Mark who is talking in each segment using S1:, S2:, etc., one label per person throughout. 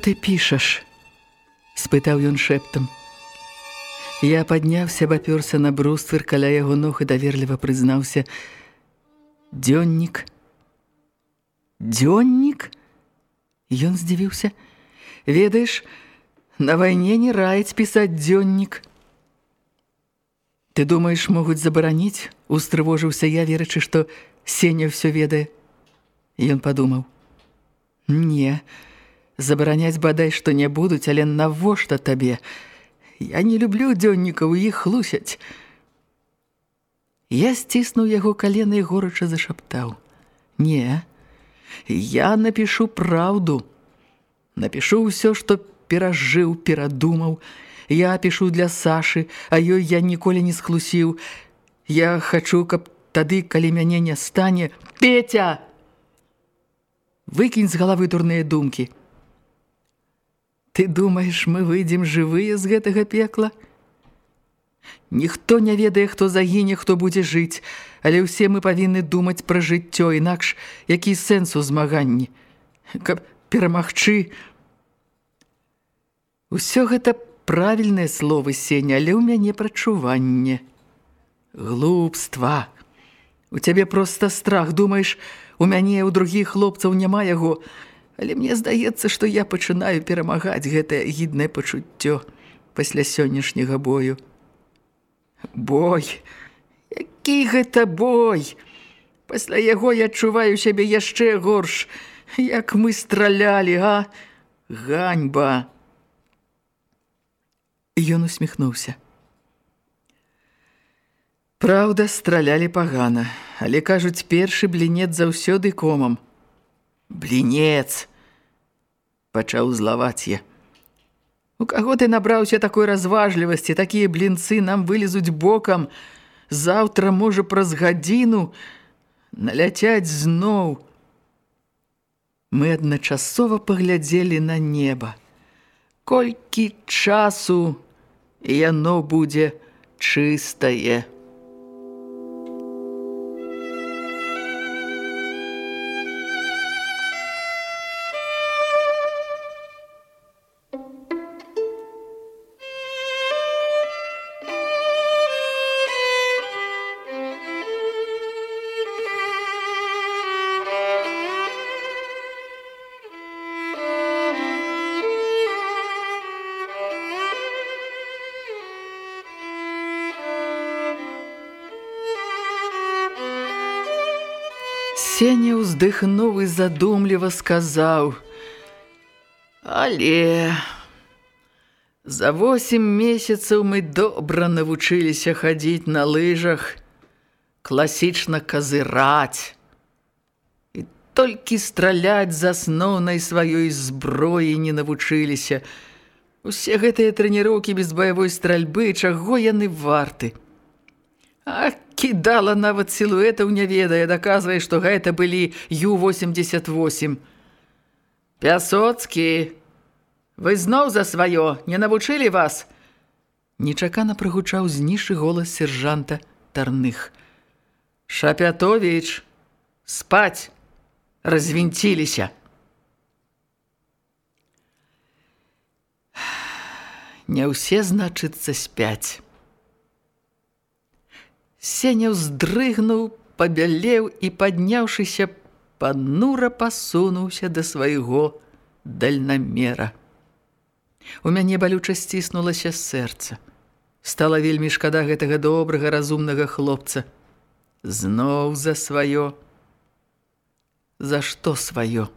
S1: Ты пішаш? спытаў ён шэптам. Я падняўся, бапёрся на бруствер каля яго ног і даверліва прызнаўся: Дзённік. Дзённік? Ён здзівіўся: Ведаеш, на вайне не раіць пісаць дзённік. Ты думаеш, могуць забараніць? Устрывожыўся я, верачы, што Сеня ўсё ведае. Ён падумаў: Не, забараняць бадай што не будуць, але навошта табе? Я не люблю дзённікаў, іх хлусяць. Я сціснуў яго калены і горача зашаптаў: Не, я напішу праўду. Напішу ўсё, што перажыў, перадумаў. Я пішу для Сашы, а ёй я ніколі не схлусіў. Я хачу, каб тады, калі мяне не стане, Петя! Выкінь з галавы дурныя думкі. Ты думаеш, мы выйдзем жывыя з гэтага пекла? Ніхто не ведае, хто загіне, хто будзе жыць, але ўсе мы павінны думаць пра жыццё, інакш які сэнс у змаганні, каб перамагчы. Усё гэта правільныя словы сеня, але ў мяне прачуванне. Глупства. У цябе проста страх, думаеш, у мяне у другіх хлопцаў няма яго, Але мне здаецца, што я пачынаю перамагаць гэтае гіднае пачуццё пасля сённяшняга бою. Бой! Які гэта бой! Пасля яго я адчуваю сябе яшчэ горш, як мы стралялі, а? Ганьба! Ён усміхнуўся. Праўда, стралялі пагана, але кажуць, першы блінец заўсёды комам. Блінец! Пачаў злаваць я. У каго ты набраўся такой разважлівасці, такія блінцы нам вылезуць бокам. Заўтра, можа, праз гадзіну наляцяць зноў. Мы адначасова паглядзелі на неба. Колькі часу яно будзе чыстае. Сеня ўздыхнуў і задумліва сказаў: « Але за восем месяцаў мы добра навучыліся хадзіць на лыжах, класічна казыраць і толькі страляць з асноўнай сваёй зброі не навучыліся. Усе гэтыя трэніроўкі без баявой стральбы, чаго яны варты? А кідала нават сілуэтаў не ведае, даказвае, што гэта былі Ю-88. Пясоцкі, вы зноў за сваё, не навучылі вас? Нечакана прыгучаў знішы голас сержанта Тарных. Шапятовіч, спаць, развінціліся. Не ўсе, значыцца, спяць. Сеня ўздрыгнуў, пабялеў і, падняўшыся, панура пасунуўся да свайго дальнамера. У мяне балюча сціснулася сэрца. Стала вельмі шкада гэтага добрага, разумнага хлопца. Зноў за сваё. За што сваё?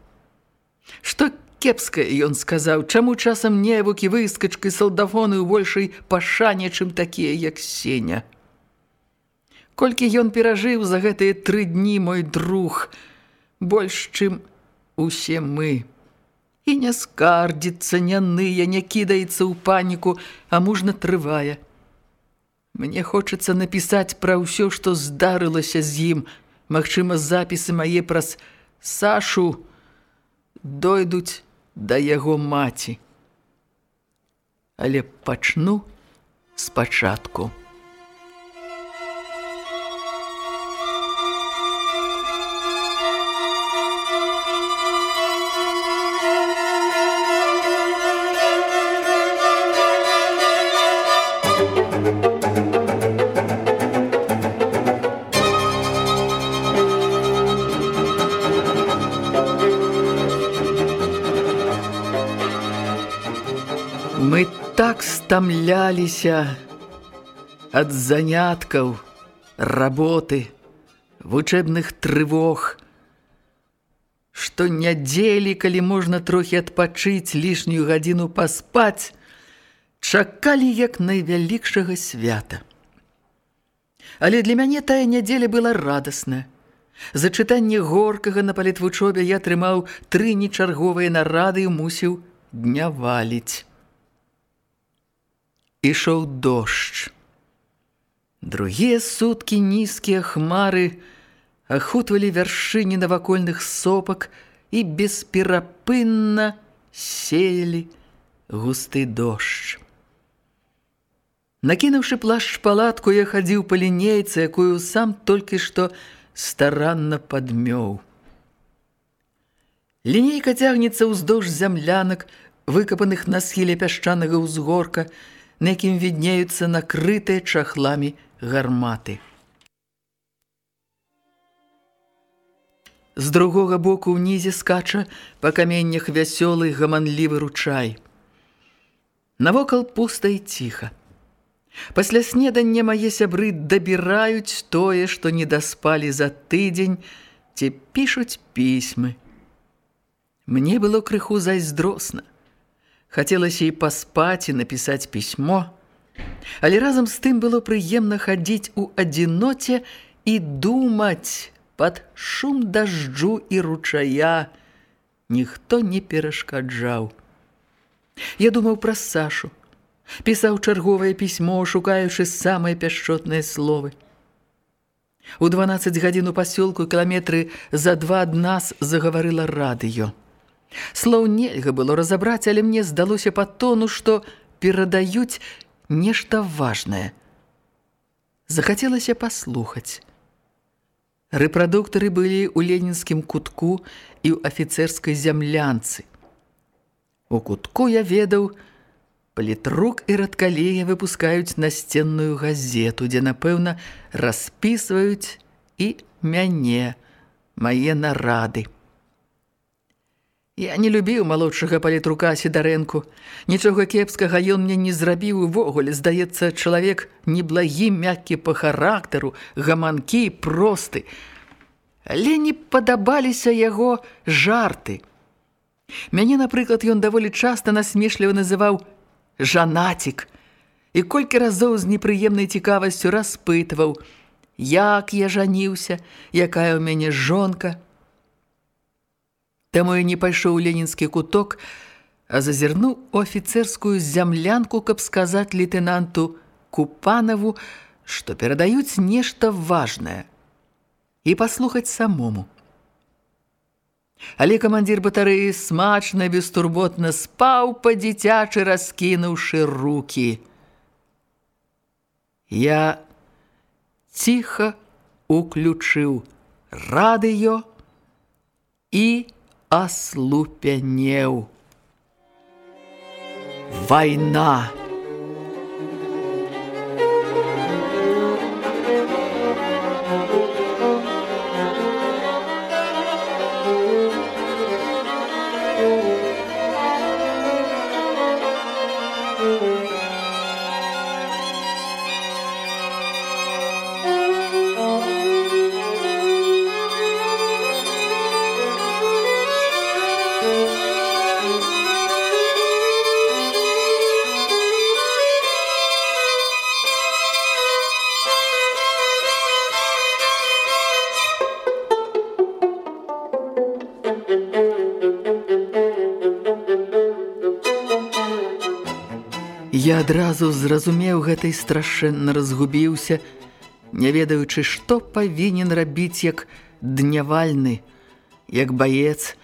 S1: Што кепскае ён сказаў, чаму часам невукі выскачкай салдафоны ў большай пашане, чым такія, як сеня. Колькі ён перажыў за гэтыя тры дні, мой друг, больш, чым усе мы. І не скардзіцца, не ные, не кідаецца ў паніку, а мужна трывае. Мне хочацца напісаць пра ўсё, што здарылася з ім, магчыма, запісы мае праз Сашу дойдуць да яго маці. Але пачну спачатку. Стамляліся ад заняткаў, работы, вучэбных трывог, што нядзелі, калі можна трохі адпачыць лішнюю гадзіну паспаць, чакалі як найвялікшага свята. Але для мяне тая нядзеля была радасная. За чытанне горкага на палітвучобе я трымаў тры нечарговыя нарады і мусіў дня валіць ішоў дождж. Другія суткі нізкія хмары ахутвалі вяршыні навакольных сопак і бесперапынна сеялі густы дождж. Накінуўшы плашч палатку, я хадзіў па лінейцы, якую сам толькі што старанна падмёў. Лінейка цягнецца ўздоўж зямлянак, выкапаных на схіле пясчанага ўзгорка, на якім віднеюцца накрытыя чахламі гарматы. З другога боку ўнізе скача па каменнях вясёлы гаманлівы ручай. Навокал пуста і ціха. Пасля снедання мае сябры дабіраюць тое, што не даспалі за тыдзень, ці пішуць пісьмы. Мне было крыху зайздросна. Хацелася і паспаць і напісаць пісьмо, але разам з тым было прыемна хадзіць у адзіноце і думаць пад шум дажджу і ручая. Ніхто не перашкаджаў. Я думаў пра Сашу, пісаў чарговае пісьмо, шукаючы самыя пяшчотныя словы. У 12 гадзін у пасёлку кіламетры за два ад нас загаварыла радыё. Слоў нельга было разабраць, але мне здалося па тону, што перадаюць нешта важнае. Захацелася паслухаць. Рэпрадуктары былі ў ленінскім кутку і ў афіцэрскай зямлянцы. У кутку я ведаў, палітрук і радкалея выпускаюць насценную газету, дзе, напэўна, распісваюць і мяне, мае нарады. Я не любіў малодшага палітрука Сідарэнку. Нічога кепскага ён мне не зрабіў увогуле. Здаецца, чалавек неблагі, мяккі па характару, гаманкі, просты. Але не падабаліся яго жарты. Мяне, напрыклад, ён даволі часта насмешліва называў «жанатік». І колькі разоў з непрыемнай цікавасцю распытваў, як я жаніўся, якая ў мяне жонка – Таму я не пайшоў у ленінскі куток, а зазірнуў у афіцэрскую зямлянку, каб сказаць лейтенанту Купанаву, што перадаюць нешта важнае, і паслухаць самому. Але камандзір батарэі смачна бестурботна спаў па дзіцячы раскінуўшы руки. Я ціха уключыў радыё і аслупянеў. Вайна! Я адразу зразумеў гэтай страшэнна разгубіўся, не ведаючы, што павінен рабіць як днявальны, як баец,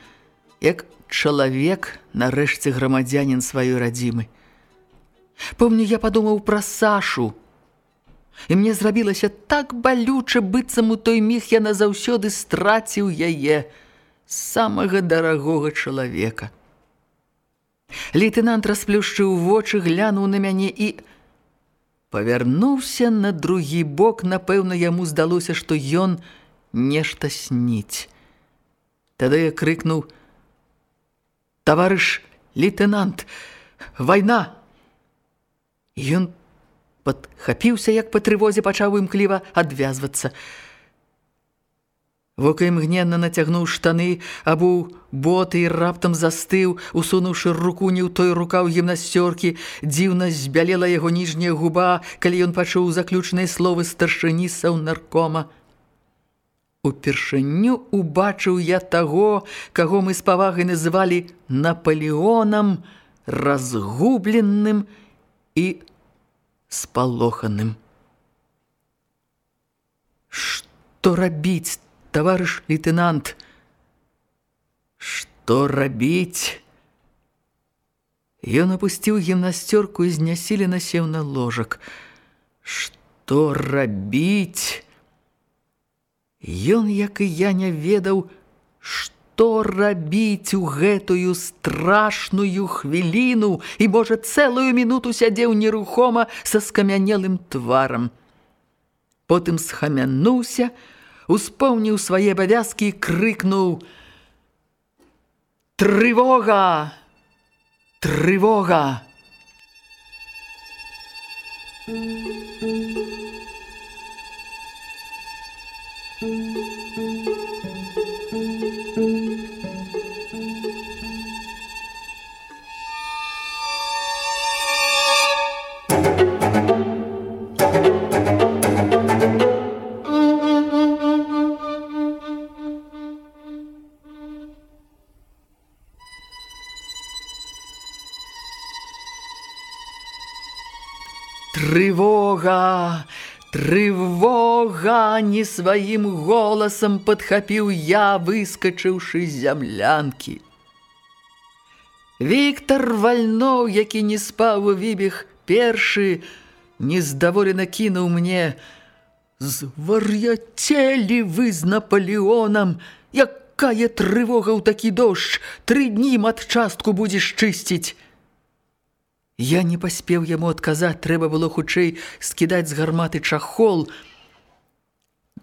S1: як чалавек, нарэшце грамадзянін сваёй радзімы. Помню, я падумаў пра Сашу, і мне зрабілася так балюча, быццам у той міг я назаўсёды страціў яе, самага дарагога чалавека. Лейтенант расплюшчыў вочы, глянуў на мяне і павярнуўся на другі бок. Напэўна, яму здалося, што ён нешта сніць. Тады я крыкнуў: "Таварыш лейтенант, вайна!" Ён падхапіўся, як па трывозе пачаў імкліва адвязвацца. Вока імгненна нацягнуў штаны, абуў боты і раптам застыў, усунуўшы руку не ў той рукаў гімнасцёркі, дзіўна збялела яго ніжняя губа, калі ён пачуў заключныя словы старшыні саўнаркома. Упершыню убачыў я таго, каго мы з павагай называлі Наполеонам, разгубленным і спалоханым. Што рабіць товарыш лейтенант, што рабіць? Ён опусціў гімнасцёрку і знясілена сеў на ложак. Што рабіць? Ён, як і я, не ведаў, што рабіць у гэтую страшную хвіліну і, можа, цэлую мінуту сядзеў нерухома са скамянелым тварам. Потым схамянуўся, успомніў свае абавязкі і крыкнуў: Трывога! Трывога! Трывога! Трывога! Не сваім голасам падхапіў я, выскачыўшы з зямлянкі. Віктор Вальноў, які не спаў у вібег першы, нездаволена кінуў мне: "Звар'яцелі вы з Наполеонам! Якая трывога ў такі дождж! Тры дні матчастку будзеш чысціць!" Я не паспеў яму адказаць, трэба было хутчэй скідаць з гарматы чахол.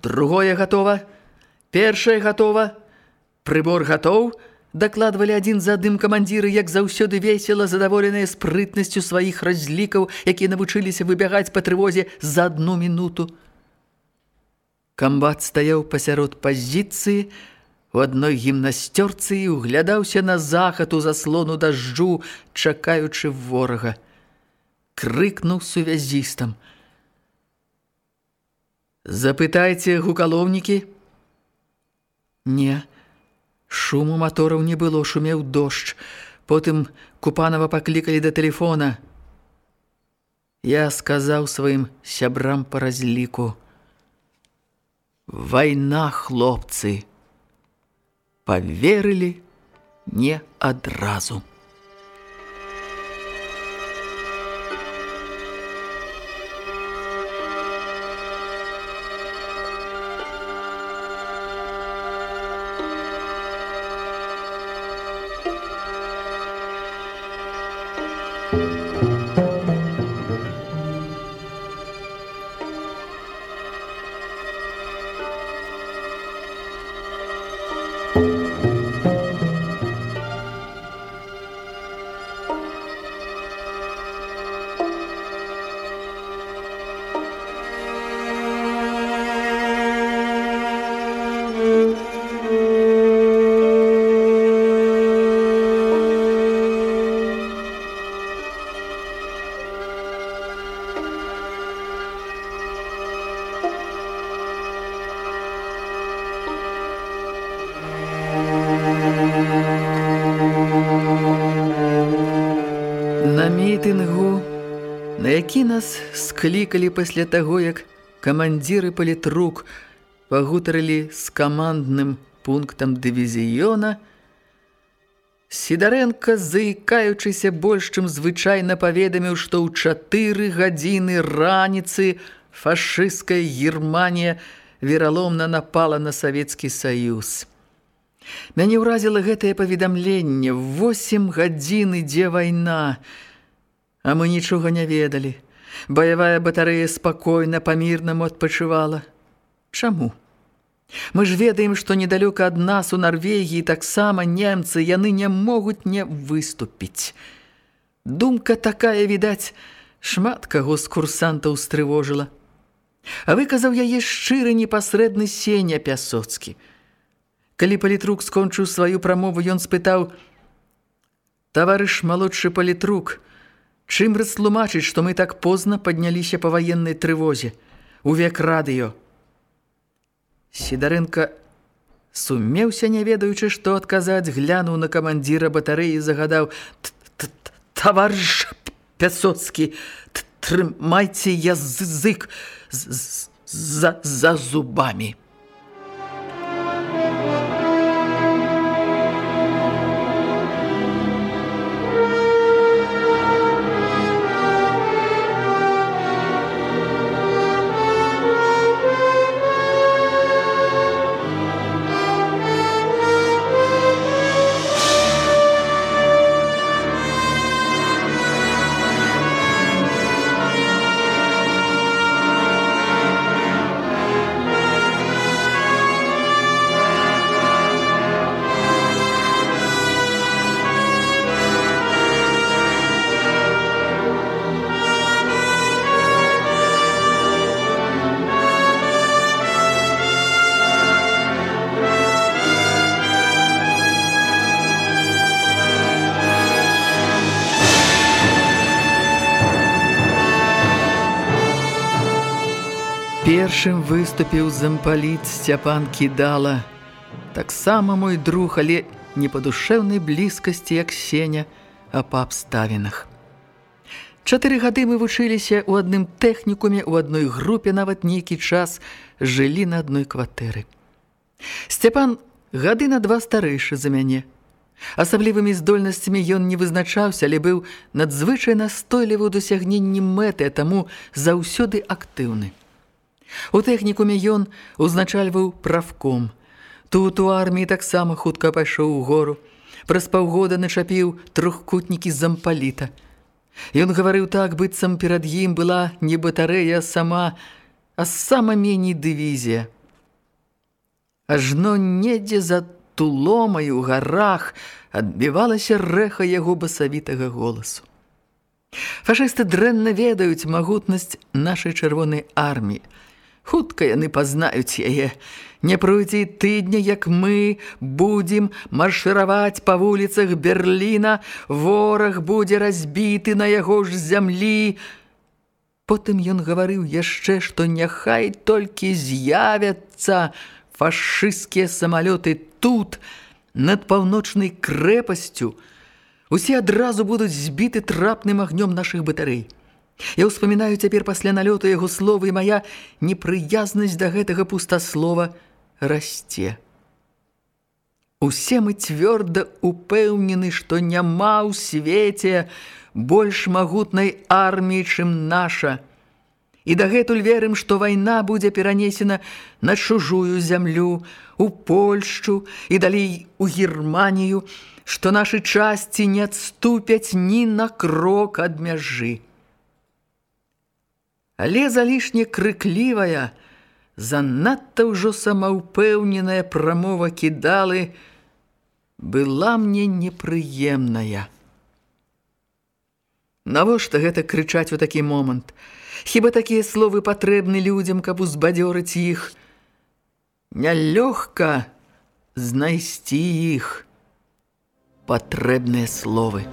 S1: Другое гатова, першае гатова, прыбор гатоў, дакладвалі адзін за адным камандзіры, як заўсёды весела, задаволеныя спрытнасцю сваіх разлікаў, якія навучыліся выбягаць па трывозе за адну мінуту. Камбат стаяў пасярод пазіцыі, У адной гімнасцёрцы і углядаўся на захад у заслону дажджу, чакаючы ворага. Крыкнуў сувязістам. Запытайце гукалоўнікі. Не, шуму матораў не было, шумеў дождж. Потым Купанова паклікалі да тэлефона. Я сказаў сваім сябрам па разліку. Вайна, хлопцы! Паверылі не адразу. Нас склікалі пасля таго, як камандзіры палітрук пагутарылі з камандным пунктам дывізіёна, Сідарэнка, заікаючыся больш, чым звычайна паведаміў, што ў чатыры гадзіны раніцы фашысцкая Германія вераломна напала на Савецкі Саюз. Мяне ўразіла гэтае паведамленне. Восем гадзін ідзе вайна, а мы нічога не ведалі. Баявая батарэя спакойна па-мірнаму адпачывала. Чаму? Мы ж ведаем, што недалёка ад нас у Нарвегіі таксама немцы яны не могуць не выступіць. Думка такая, відаць, шмат каго з курсантаў стрывожыла. А выказаў яе шчыры непасрэдны сеня пясоцкі. Калі палітрук скончыў сваю прамову, ён спытаў: « Таварыш малодшы палітрук, чым растлумачыць, што мы так позна падняліся па ваеннай трывозе, у век радыё. Сідарэнка сумеўся, не ведаючы, што адказаць, глянуў на камандзіра батарэі і загадаў: « Таварыш Пясоцкі, трымайце язык за, за зубамі. Першым выступіў зампаліт Сцяпан кідала. Таксама мой друг, але не па душэўнай блізкасці, як сеня, а па абставінах. Чатыры гады мы вучыліся ў адным тэхнікуме, у адной групе нават нейкі час жылі на адной кватэры. Сцяпан гады на два старэйшы за мяне. Асаблівымі здольнасцямі ён не вызначаўся, але быў надзвычай настойлівы ў дасягненні мэты, а таму заўсёды актыўны. У тэхнікуме ён узначальваў правком. Тут у арміі таксама хутка пайшоў у гору. Праз паўгода начапіў трохкутнікі зампаліта. Ён гаварыў так, быццам перад ім была не батарэя сама, а сама меней дывізія. Ажно недзе за туломай у гарах адбівалася рэха яго басавітага голасу. Фашысты дрэнна ведаюць магутнасць нашай чырвонай арміі. Хутка яны пазнаюць яе. Не пройдзе тыдня, як мы будзем маршыраваць па вуліцах Берліна, вораг будзе разбіты на яго ж зямлі. Потым ён гаварыў яшчэ, што няхай толькі з'явяцца фашысцкія самалёты тут, над паўночнай крэпасцю. Усе адразу будуць збіты трапным агнём нашых батарэй. Я ўспамінаю цяпер пасля налёту яго слова і мая непрыязнасць да гэтага пустаслова расце. Усе мы цвёрда упэўнены, што няма ў свеце больш магутнай арміі, чым наша. І дагэтуль верым, што вайна будзе перанесена на чужую зямлю, у Польшчу і далей у Германію, што нашы часці не адступяць ні на крок ад мяжы. Але залішне крыклівая, занадта ўжо самаўпэўненая прамова кідалы была мне непрыемная. Навошта гэта крычаць у такі момант? Хіба такія словы патрэбны людзям, каб узбадзёрыць іх? Нялёгка знайсці іх патрэбныя словы.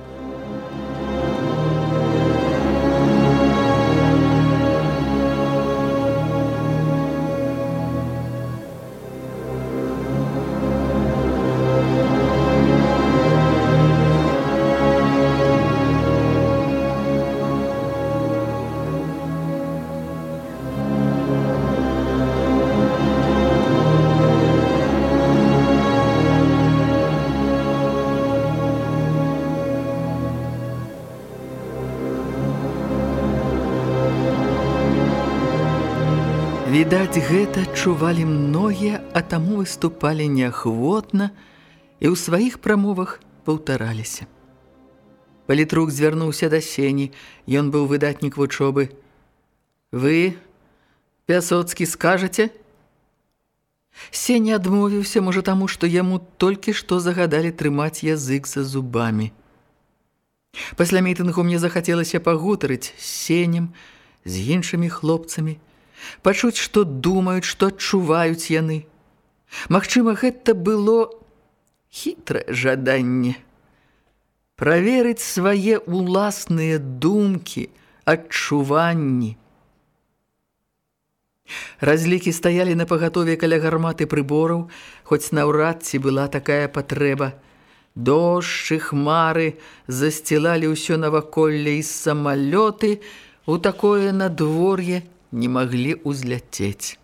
S1: Відаць, гэта адчувалі многія, а таму выступалі неахвотна і ў сваіх прамовах паўтараліся. Палітрук звярнуўся да сені, ён быў выдатнік вучобы. Вы, Пясоцкі, скажаце? Сеня адмовіўся, можа таму, што яму толькі што загадалі трымаць язык за зубамі. Пасля мітынгу мне захацелася пагутарыць з сенем, з іншымі хлопцамі, пачуць, што думаюць, што адчуваюць яны. Магчыма, гэта было хітрае жаданне. Праверыць свае ўласныя думкі, адчуванні. Разлікі стаялі на пагатове каля гарматы прыбораў, хоць наўрад ці была такая патрэба. Дождж і хмары засцілалі ўсё наваколле і самалёты у такое надвор'е не маглі ўзляцець.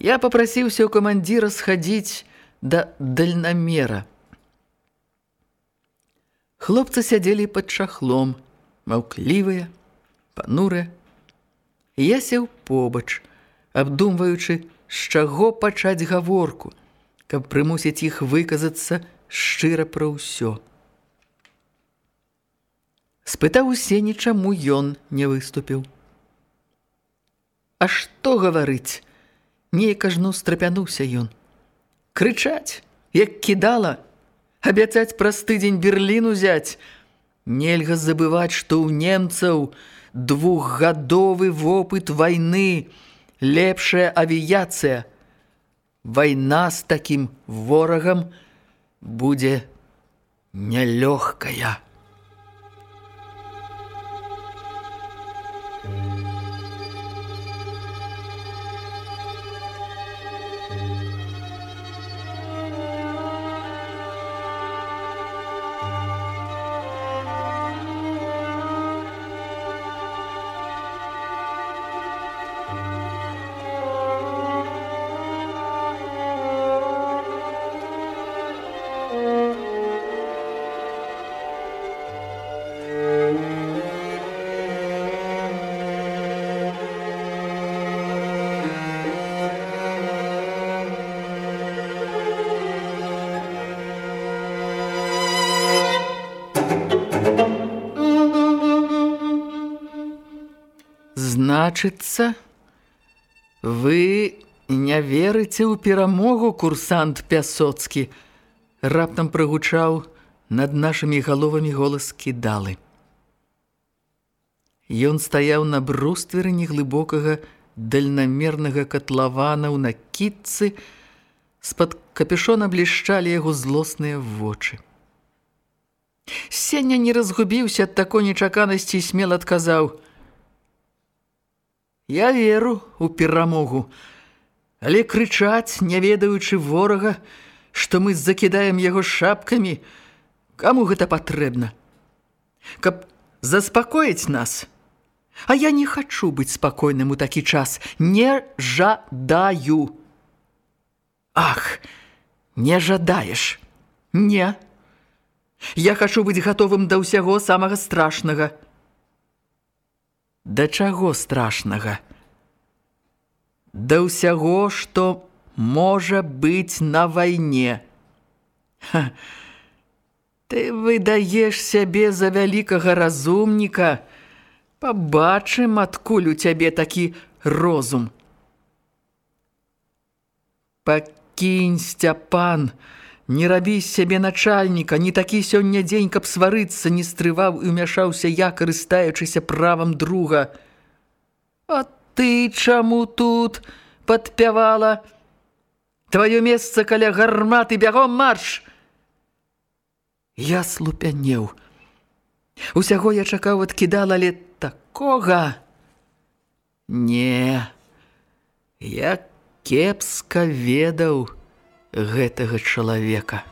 S1: Я попрасіўся ў камандзіра схадзіць да дальнамера. Хлопцы сядзелі пад чахлом, маўклівыя, панурыя. Я сеў побач, абдумваючы, з чаго пачаць гаворку, каб прымусіць іх выказацца шчыра пра ўсё. Спытаў усе, нічаму ён не выступіў. А што гаварыць? Нейка жну страпянуўся ён. Крычаць, як кідала, абяцаць праз тыдзень Берлін узяць. Нельга забываць, што ў немцаў двухгадовы вопыт вайны, лепшая авіяцыя. Вайна з такім ворагам будзе нялёгкая. Значыцца, вы не верыце ў перамогу, курсант Пясоцкі, раптам прагучаў над нашымі галовамі голас кідалы. Ён стаяў на брустверы неглыбокага дальнамернага катлавана ў накідцы, з-пад капюшона блішчалі яго злосныя вочы. Сеня не разгубіўся ад такой нечаканасці і смел адказаў – Я веру ў перамогу, але крычаць, не ведаючы ворага, што мы закідаем яго шапкамі, каму гэта патрэбна? Каб заспакоіць нас. А я не хачу быць спакойным у такі час, не жадаю. Ах, Не жадаеш? Не. Я хачу быць гатовым да ўсяго самага страшнага. Да чаго страшнага? Да ўсяго, што можа быць на вайне. Ха. Ты выдаеш сябе за вялікага разумніка. Пабачым, адкуль у цябе такі розум. Пакінь, Сцяпан, не рабі з сябе начальніка, не такі сёння дзень, каб сварыцца, не стрываў і ўмяшаўся я, карыстаючыся правам друга. А ты чаму тут падпявала? Тваё месца каля гарматы, бягом марш! Я слупянеў. Усяго я чакаў адкідала, але такога... Не, я кепска ведаў гэтага чалавека.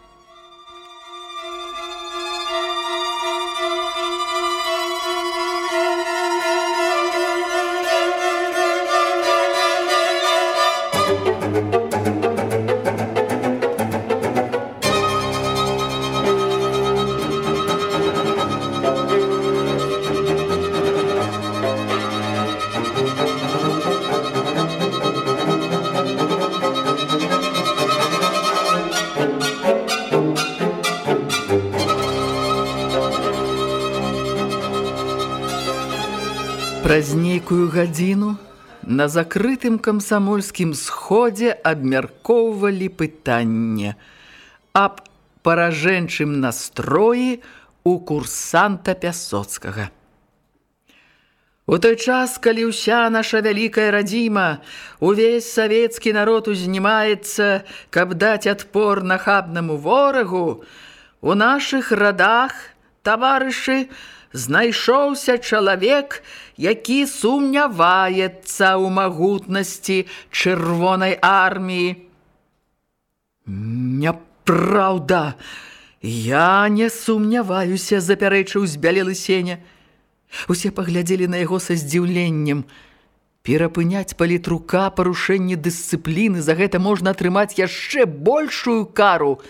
S1: На закрытым камсамольскім сходзе абмяркоўвалі пытанне аб паражэнчым настроі у курсанта Пясоцкага. У той час, калі ўся наша вялікая радзіма, увесь савецкі народ узнімаецца, каб даць адпор нахабнаму ворагу, у нашых радах, таварышы, знайшоўся чалавек, які сумняваецца ў магутнасці чырвонай арміі. Няпраўда, я не сумняваюся, запярэчыў збялелы сеня. Усе паглядзелі на яго са здзіўленнем. Перапыняць палітрука парушэнне дысцыпліны, за гэта можна атрымаць яшчэ большую кару.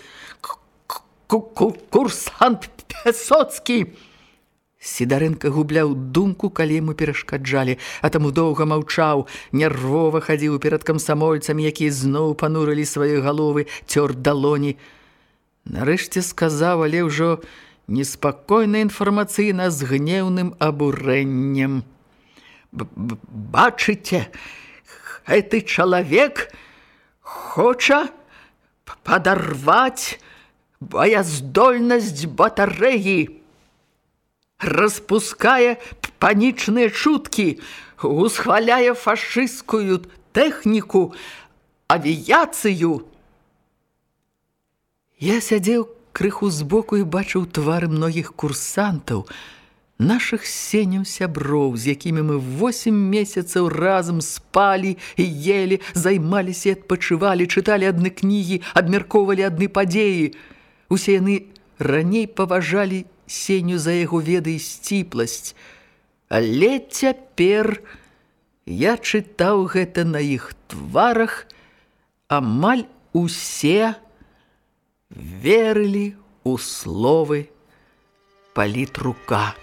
S1: Курсант Пясоцкі! Сідарэнка губляў думку, калі яму перашкаджалі, а таму доўга маўчаў, нервова хадзіў перад камсамольцамі, якія зноў панурылі свае галовы, цёр далоні. Нарэшце сказаў, але ўжо неспакойна інфармацыйна з гнеўным абурэннем. Бачыце, гэты чалавек хоча падарваць баяздольнасць батарэі распускае панічныя чуткі, усхваляе фашысцкую тэхніку, авіяцыю. Я сядзеў крыху збоку і бачыў твары многіх курсантаў, нашых сеняў сяброў, з якімі мы восем месяцаў разам спалі і ели, займаліся і адпачывалі, чыталі адны кнігі, абмяркоўвалі адны падзеі. Усе яны раней паважалі сеню за яго веды і сціпласць. Але цяпер я чытаў гэта на іх тварах, амаль усе верылі ў словы палітрука.